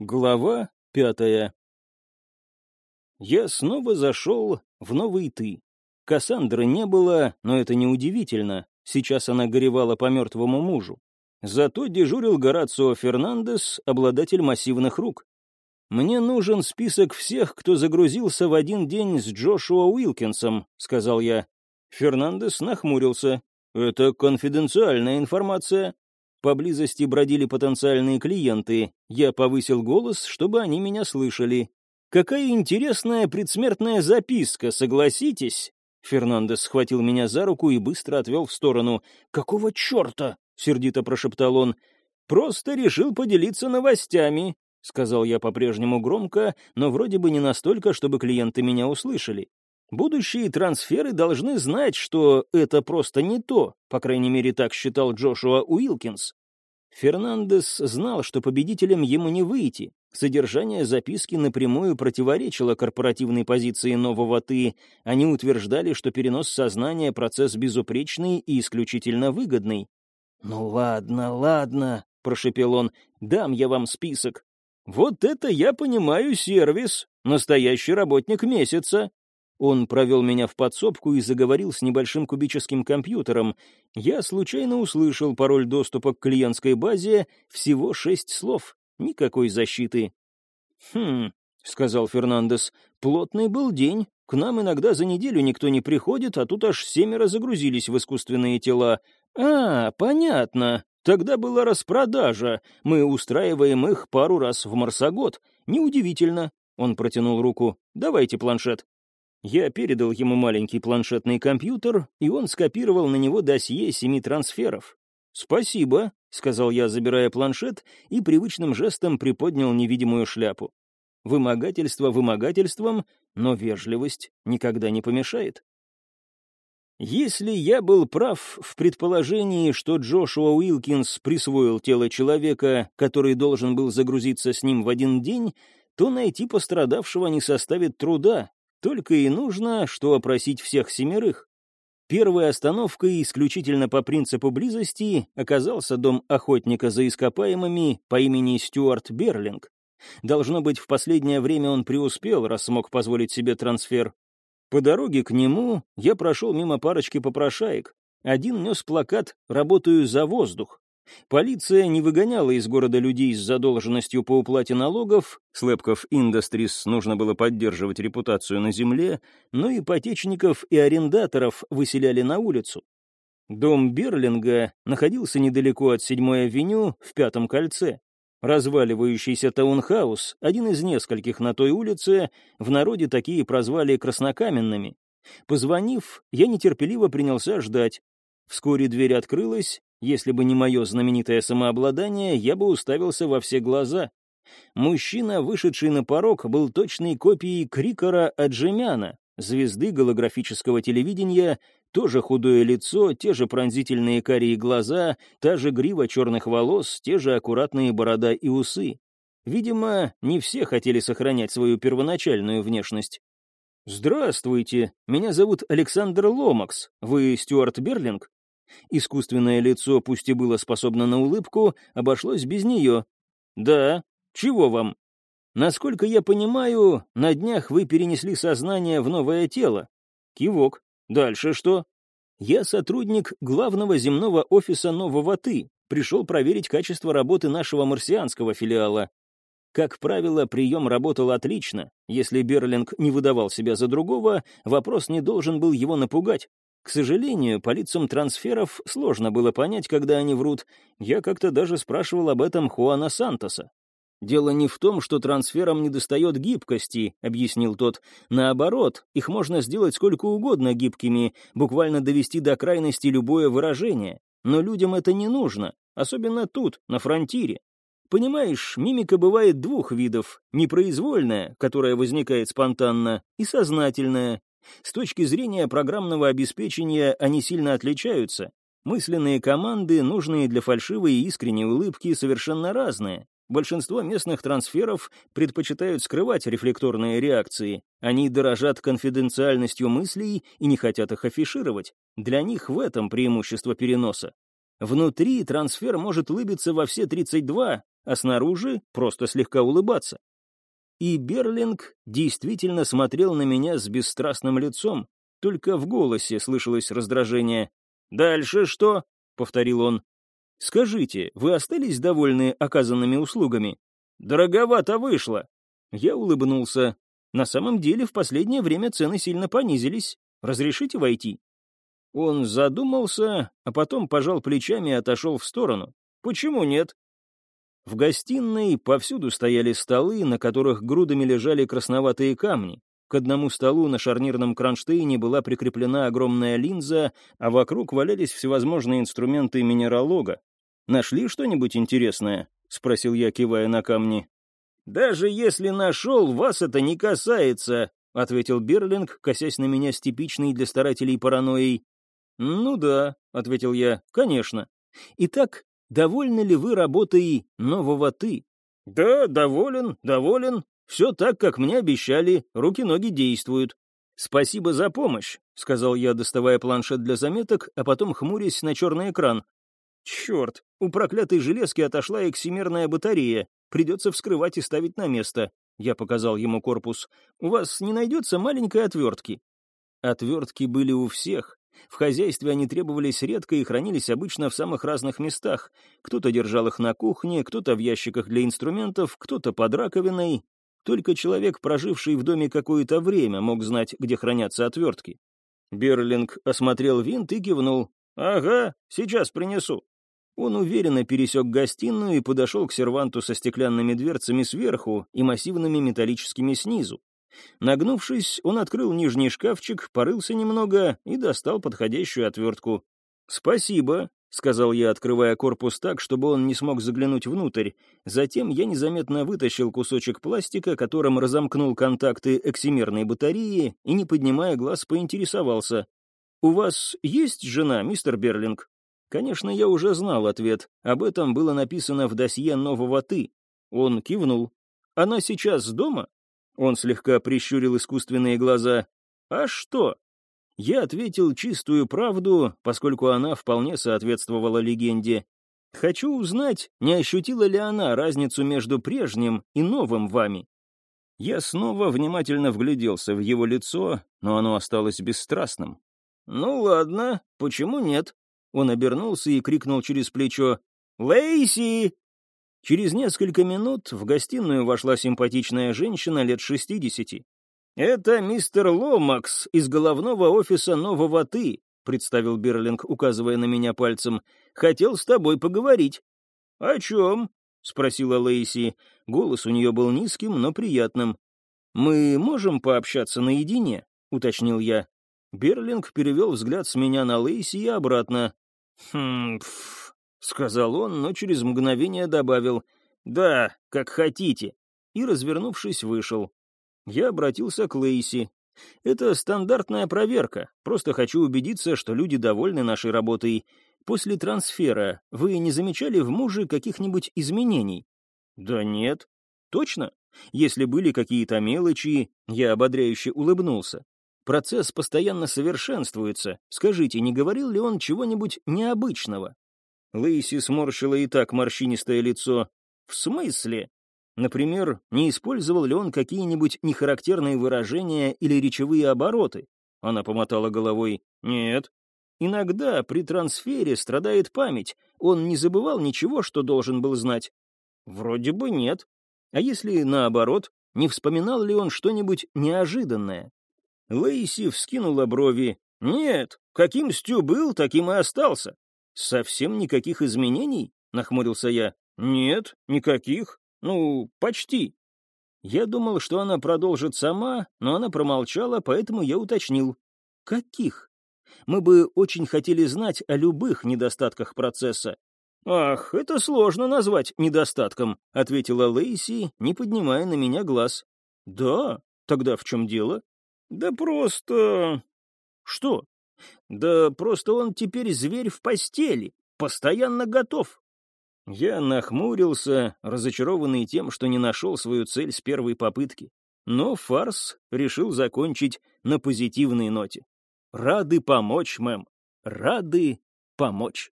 Глава пятая Я снова зашел в новый «ты». Кассандры не было, но это неудивительно. Сейчас она горевала по мертвому мужу. Зато дежурил Горацио Фернандес, обладатель массивных рук. «Мне нужен список всех, кто загрузился в один день с Джошуа Уилкинсом», — сказал я. Фернандес нахмурился. «Это конфиденциальная информация. Поблизости бродили потенциальные клиенты. Я повысил голос, чтобы они меня слышали. «Какая интересная предсмертная записка, согласитесь?» Фернандес схватил меня за руку и быстро отвел в сторону. «Какого черта?» — сердито прошептал он. «Просто решил поделиться новостями», — сказал я по-прежнему громко, но вроде бы не настолько, чтобы клиенты меня услышали. Будущие трансферы должны знать, что это просто не то, по крайней мере, так считал Джошуа Уилкинс. Фернандес знал, что победителем ему не выйти. Содержание записки напрямую противоречило корпоративной позиции нового «ты». Они утверждали, что перенос сознания — процесс безупречный и исключительно выгодный. «Ну ладно, ладно», — прошепел он, — «дам я вам список». «Вот это я понимаю сервис, настоящий работник месяца», он провел меня в подсобку и заговорил с небольшим кубическим компьютером. Я случайно услышал пароль доступа к клиентской базе, всего шесть слов, никакой защиты. «Хм», — сказал Фернандес, — «плотный был день. К нам иногда за неделю никто не приходит, а тут аж семеро загрузились в искусственные тела. А, понятно. Тогда была распродажа. Мы устраиваем их пару раз в марсогод. Неудивительно». Он протянул руку. «Давайте планшет». Я передал ему маленький планшетный компьютер, и он скопировал на него досье семи трансферов. «Спасибо», — сказал я, забирая планшет, и привычным жестом приподнял невидимую шляпу. Вымогательство вымогательством, но вежливость никогда не помешает. Если я был прав в предположении, что Джошуа Уилкинс присвоил тело человека, который должен был загрузиться с ним в один день, то найти пострадавшего не составит труда, только и нужно, что опросить всех семерых. Первой остановкой, исключительно по принципу близости, оказался дом охотника за ископаемыми по имени Стюарт Берлинг. Должно быть, в последнее время он преуспел, раз смог позволить себе трансфер. По дороге к нему я прошел мимо парочки попрошаек. Один нес плакат «Работаю за воздух», Полиция не выгоняла из города людей с задолженностью по уплате налогов, Слепков Industries нужно было поддерживать репутацию на земле, но ипотечников и арендаторов выселяли на улицу. Дом Берлинга находился недалеко от 7-й авеню в Пятом кольце. Разваливающийся таунхаус, один из нескольких на той улице, в народе такие прозвали краснокаменными. Позвонив, я нетерпеливо принялся ждать. Вскоре дверь открылась, если бы не мое знаменитое самообладание, я бы уставился во все глаза. Мужчина, вышедший на порог, был точной копией Крикора Аджемяна, звезды голографического телевидения, тоже худое лицо, те же пронзительные карие глаза, та же грива черных волос, те же аккуратные борода и усы. Видимо, не все хотели сохранять свою первоначальную внешность. «Здравствуйте, меня зовут Александр Ломакс. Вы Стюарт Берлинг?» Искусственное лицо, пусть и было способно на улыбку, обошлось без нее. «Да, чего вам?» «Насколько я понимаю, на днях вы перенесли сознание в новое тело». Кивок. «Дальше что?» «Я сотрудник главного земного офиса нового «Ты». Пришел проверить качество работы нашего марсианского филиала. Как правило, прием работал отлично. Если Берлинг не выдавал себя за другого, вопрос не должен был его напугать. К сожалению, по лицам трансферов сложно было понять, когда они врут. Я как-то даже спрашивал об этом Хуана Сантоса. «Дело не в том, что трансферам недостает гибкости», — объяснил тот. «Наоборот, их можно сделать сколько угодно гибкими, буквально довести до крайности любое выражение. Но людям это не нужно, особенно тут, на фронтире. Понимаешь, мимика бывает двух видов. Непроизвольная, которая возникает спонтанно, и сознательная, с точки зрения программного обеспечения они сильно отличаются. Мысленные команды, нужные для фальшивой и искренней улыбки, совершенно разные. Большинство местных трансферов предпочитают скрывать рефлекторные реакции. Они дорожат конфиденциальностью мыслей и не хотят их афишировать. Для них в этом преимущество переноса. Внутри трансфер может улыбиться во все 32, а снаружи просто слегка улыбаться. И Берлинг действительно смотрел на меня с бесстрастным лицом, только в голосе слышалось раздражение. «Дальше что?» — повторил он. «Скажите, вы остались довольны оказанными услугами?» «Дороговато вышло!» Я улыбнулся. «На самом деле, в последнее время цены сильно понизились. Разрешите войти?» Он задумался, а потом пожал плечами и отошел в сторону. «Почему нет?» В гостиной повсюду стояли столы, на которых грудами лежали красноватые камни. К одному столу на шарнирном кронштейне была прикреплена огромная линза, а вокруг валялись всевозможные инструменты минералога. «Нашли что-нибудь интересное?» — спросил я, кивая на камни. «Даже если нашел, вас это не касается», — ответил Берлинг, косясь на меня с типичной для старателей паранойей. «Ну да», — ответил я, — «конечно. Итак, довольны ли вы работой нового «ты»?» «Да, доволен, доволен. Все так, как мне обещали, руки-ноги действуют». «Спасибо за помощь», — сказал я, доставая планшет для заметок, а потом хмурясь на черный экран. «Черт, у проклятой железки отошла эксимерная батарея. Придется вскрывать и ставить на место». Я показал ему корпус. «У вас не найдется маленькой отвертки?» Отвертки были у всех, в хозяйстве они требовались редко и хранились обычно в самых разных местах. Кто-то держал их на кухне, кто-то в ящиках для инструментов, кто-то под раковиной. Только человек, проживший в доме какое-то время, мог знать, где хранятся отвертки. Берлинг осмотрел винт и кивнул. «Ага, сейчас принесу». Он уверенно пересек гостиную и подошел к серванту со стеклянными дверцами сверху и массивными металлическими снизу. Нагнувшись, он открыл нижний шкафчик, порылся немного и достал подходящую отвертку. «Спасибо», — сказал я, открывая корпус так, чтобы он не смог заглянуть внутрь. Затем я незаметно вытащил кусочек пластика, которым разомкнул контакты эксимерной батареи и, не поднимая глаз, поинтересовался. «У вас есть жена, мистер Берлинг?» Конечно, я уже знал ответ. Об этом было написано в досье нового «ты». Он кивнул. «Она сейчас дома?» Он слегка прищурил искусственные глаза. «А что?» Я ответил чистую правду, поскольку она вполне соответствовала легенде. Хочу узнать, не ощутила ли она разницу между прежним и новым вами. Я снова внимательно вгляделся в его лицо, но оно осталось бесстрастным. «Ну ладно, почему нет?» Он обернулся и крикнул через плечо. «Лейси!» Через несколько минут в гостиную вошла симпатичная женщина лет шестидесяти. «Это мистер Ломакс из головного офиса нового «ты», — представил Берлинг, указывая на меня пальцем. «Хотел с тобой поговорить». «О чем?» — спросила Лейси. Голос у нее был низким, но приятным. «Мы можем пообщаться наедине?» — уточнил я. Берлинг перевел взгляд с меня на Лейси и обратно. «Хм, сказал он, но через мгновение добавил «Да, как хотите», и, развернувшись, вышел. Я обратился к Лейси. «Это стандартная проверка. Просто хочу убедиться, что люди довольны нашей работой. После трансфера вы не замечали в муже каких-нибудь изменений?» «Да нет». «Точно? Если были какие-то мелочи...» Я ободряюще улыбнулся. Процесс постоянно совершенствуется. Скажите, не говорил ли он чего-нибудь необычного? Лейси сморщила и так морщинистое лицо. «В смысле?» Например, не использовал ли он какие-нибудь нехарактерные выражения или речевые обороты? Она помотала головой. «Нет». Иногда при трансфере страдает память. Он не забывал ничего, что должен был знать. Вроде бы нет. А если наоборот, не вспоминал ли он что-нибудь неожиданное? Лейси вскинула брови. «Нет, каким Стю был, таким и остался. «Совсем никаких изменений?» — нахмурился я. «Нет, никаких. Ну, почти». Я думал, что она продолжит сама, но она промолчала, поэтому я уточнил. «Каких?» Мы бы очень хотели знать о любых недостатках процесса. «Ах, это сложно назвать недостатком», — ответила Лейси, не поднимая на меня глаз. «Да? Тогда в чем дело?» «Да просто...» «Что?» Да просто он теперь зверь в постели, постоянно готов. Я нахмурился, разочарованный тем, что не нашел свою цель с первой попытки. Но фарс решил закончить на позитивной ноте. «Рады помочь, мэм. Рады помочь».